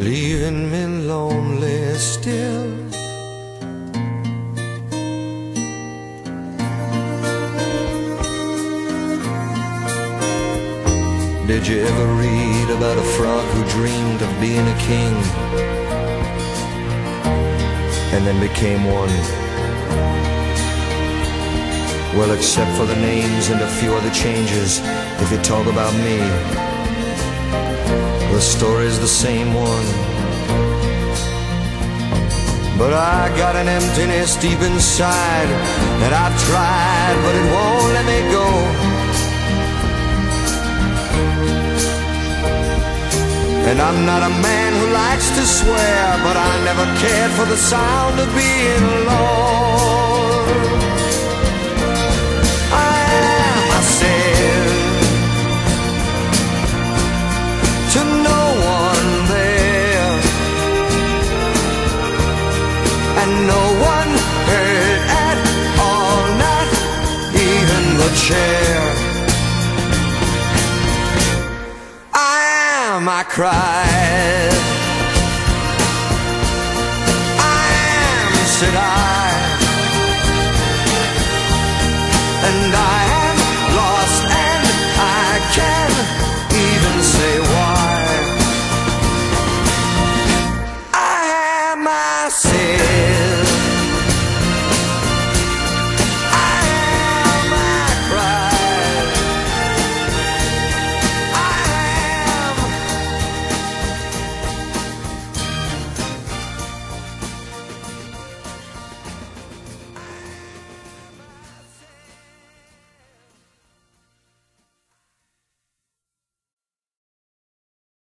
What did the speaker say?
Leaving me lonely still. Did you ever read about a frog who dreamed of being a king and then became one? Well, except for the names and a few other changes, if you talk about me, the story's the same one. But I got an emptiness deep inside that I've tried, but it won't let me go. And I'm not a man who likes to swear, but I never cared for the sound of being alone. from my cries. I am, said I, and I am lost, and I can't even say why. I am myself.